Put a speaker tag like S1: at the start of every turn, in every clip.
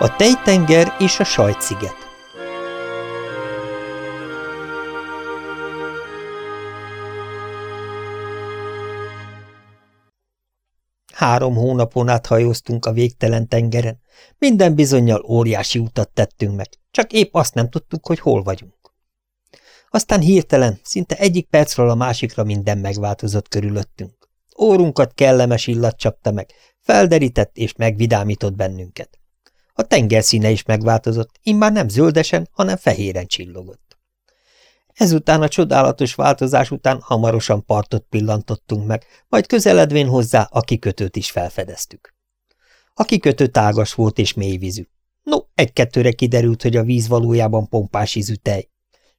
S1: A Tejtenger és a Sajtsziget Három hónapon át hajóztunk a végtelen tengeren. Minden bizonyal óriási utat tettünk meg, csak épp azt nem tudtuk, hogy hol vagyunk. Aztán hirtelen, szinte egyik percről a másikra minden megváltozott körülöttünk. Órunkat kellemes illat csapta meg, felderített és megvidámított bennünket. A tengerszíne is megváltozott, immár nem zöldesen, hanem fehéren csillogott. Ezután a csodálatos változás után hamarosan partot pillantottunk meg, majd közeledvén hozzá a kikötőt is felfedeztük. A kikötő tágas volt és mélyvízű. No, egy-kettőre kiderült, hogy a víz valójában pompás ízű tej.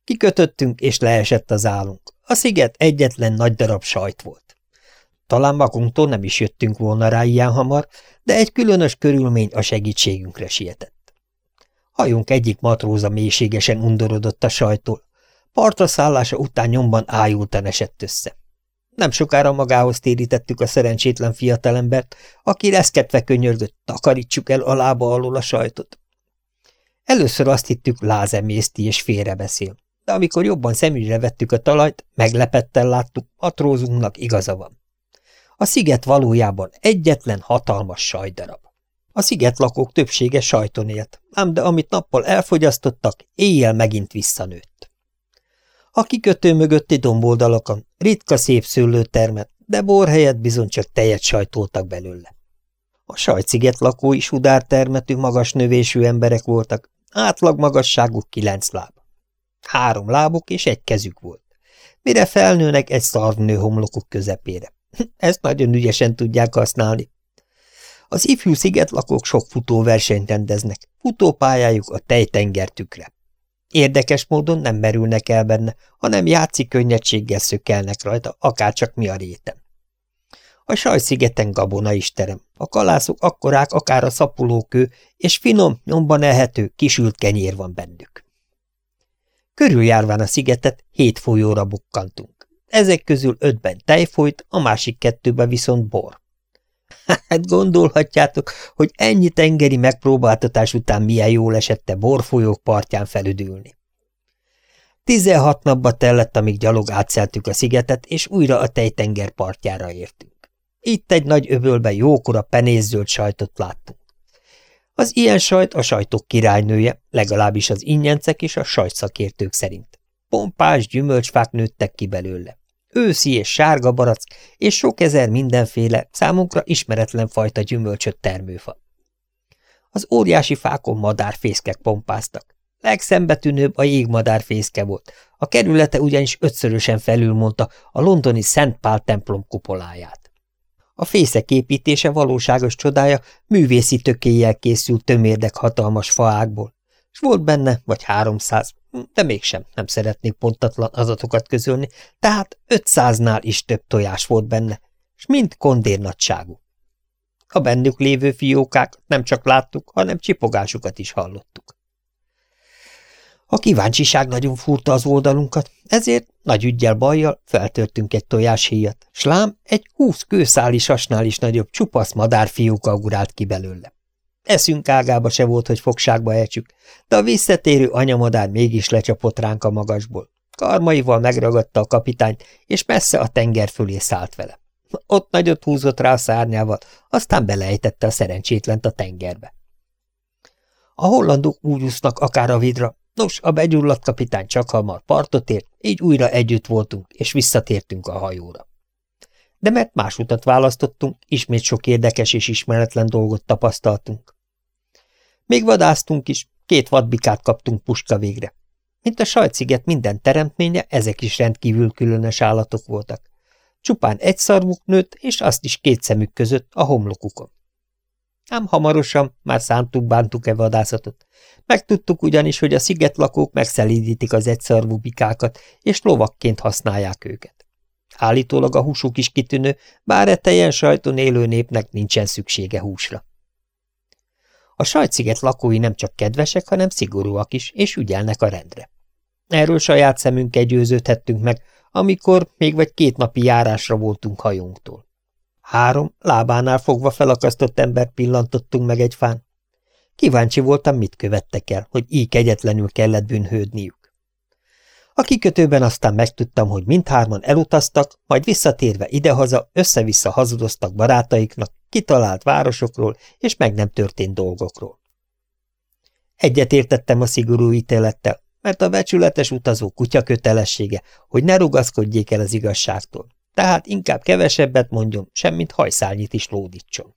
S1: Kikötöttünk, és leesett az állunk. A sziget egyetlen nagy darab sajt volt. Talán magunktól nem is jöttünk volna rá ilyen hamar, de egy különös körülmény a segítségünkre sietett. Hajunk egyik matróza mélységesen undorodott a sajtól. Partra szállása után nyomban ájultan esett össze. Nem sokára magához térítettük a szerencsétlen fiatalembert, aki reszketve könyörgött, takarítsuk el a lába alól a sajtot. Először azt hittük, lázemészti és félrebeszél de amikor jobban szemügyre vettük a talajt, meglepetten láttuk, matrózunknak igaza van. A sziget valójában egyetlen hatalmas sajdarab. A sziget lakók többsége sajton élt, ám de amit nappal elfogyasztottak, éjjel megint visszanőtt. A kikötő mögötti domboldalakon ritka szép szőlőtermet, de bor helyett bizony csak tejet sajtoltak belőle. A sajtsziget lakói sudártermetű, magas növésű emberek voltak, átlag magasságuk kilenc láb. Három lábuk és egy kezük volt. Mire felnőnek egy szarvnő homlokuk közepére. Ezt nagyon ügyesen tudják használni. Az ifjú szigetlakók sok futóversenyt rendeznek, futópályájuk a tejtenger tükre. Érdekes módon nem merülnek el benne, hanem játszik könnyedséggel szökelnek rajta, akárcsak mi a rétem. A sajszigeten gabona is terem, a kalászok akkorák akár a szapulókő, és finom, nyomban elhető, kisült kenyér van bennük. Körüljárván a szigetet hét folyóra bukkantunk. Ezek közül ötben tej a másik kettőben viszont bor. Hát gondolhatjátok, hogy ennyi tengeri megpróbáltatás után milyen jól esette borfolyók partján felüdülni. Tizenhat napba tellett, amíg gyalog átszeltük a szigetet, és újra a tejtenger partjára értünk. Itt egy nagy öbölben jókora penészzöld sajtot láttunk. Az ilyen sajt a sajtok királynője, legalábbis az ingyencek és a sajtszakértők szerint. Pompás gyümölcsfák nőttek ki belőle. Őszi és sárga barack, és sok ezer mindenféle, számunkra ismeretlen fajta gyümölcsöt termőfa. Az óriási fákon madárfészkek pompáztak. Legszembetűnőbb a jégmadárfészke volt, a kerülete ugyanis ötszörösen felülmondta a londoni Szent Pál templom kupoláját. A fészek építése valóságos csodája művészi tökéjel készült tömérdek hatalmas faákból, volt benne vagy háromszáz, de mégsem nem szeretnék pontatlan adatokat közölni, tehát ötszáznál is több tojás volt benne, s mind kondér nagyságú. A bennük lévő fiókák nem csak láttuk, hanem csipogásukat is hallottuk. A kíváncsiság nagyon furta az oldalunkat, ezért nagy ügyjel bajjal feltörtünk egy tojáshéjat, s lám egy húsz kőszáli sasnál is nagyobb csupasz madárfióka ugurált ki belőle. Eszünk ágába se volt, hogy fogságba ejtsük, de a visszatérő anyamadár mégis lecsapott ránk a magasból. Karmaival megragadta a kapitányt, és messze a tenger fölé szállt vele. Ott nagyot húzott rá a szárnyával, aztán belejtette a szerencsétlent a tengerbe. A hollandok úgy úsznak akár a vidra, Nos, a begyulladt kapitány csak hamar partot ért, így újra együtt voltunk, és visszatértünk a hajóra. De mert más utat választottunk, ismét sok érdekes és ismeretlen dolgot tapasztaltunk. Még vadáztunk is, két vadbikát kaptunk puska végre. Mint a sajtsziget minden teremtménye, ezek is rendkívül különös állatok voltak. Csupán egy szarvuk nőtt, és azt is két szemük között a homlokukon. Ám hamarosan már szántuk bántuk-e vadászatot. Megtudtuk ugyanis, hogy a szigetlakók megszelídítik az egyszarvú bikákat, és lovakként használják őket. Állítólag a húsuk is kitűnő, bár e teljen sajton élő népnek nincsen szüksége húsra. A sajtsziget lakói nem csak kedvesek, hanem szigorúak is, és ügyelnek a rendre. Erről saját szemünkkel győződhettünk meg, amikor még vagy két napi járásra voltunk hajónktól. Három lábánál fogva felakasztott ember pillantottunk meg egy fán. Kíváncsi voltam, mit követtek el, hogy így kegyetlenül kellett bűnhődniük. A kikötőben aztán megtudtam, hogy mindhárman elutaztak, majd visszatérve idehaza össze-vissza hazudoztak barátaiknak, kitalált városokról és meg nem történt dolgokról. Egyet értettem a szigorú ítélettel, mert a becsületes utazó kutya kötelessége, hogy ne rugaszkodjék el az igazságtól, tehát inkább kevesebbet mondjon, semmint hajszálnyit is lódítson.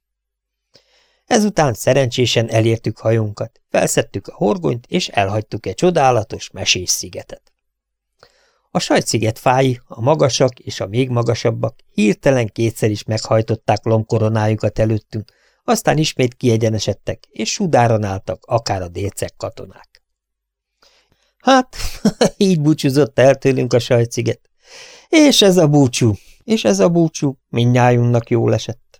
S1: Ezután szerencsésen elértük hajunkat, felszettük a horgonyt, és elhagytuk egy csodálatos mesés szigetet. A sajtsziget fái, a magasak és a még magasabbak hirtelen kétszer is meghajtották lomkoronájukat előttünk, aztán ismét kiegyenesedtek, és sudáron álltak akár a délcek katonák. Hát, így búcsúzott el tőlünk a sajtsziget. És ez a búcsú, és ez a búcsú mindnyájunknak jól esett.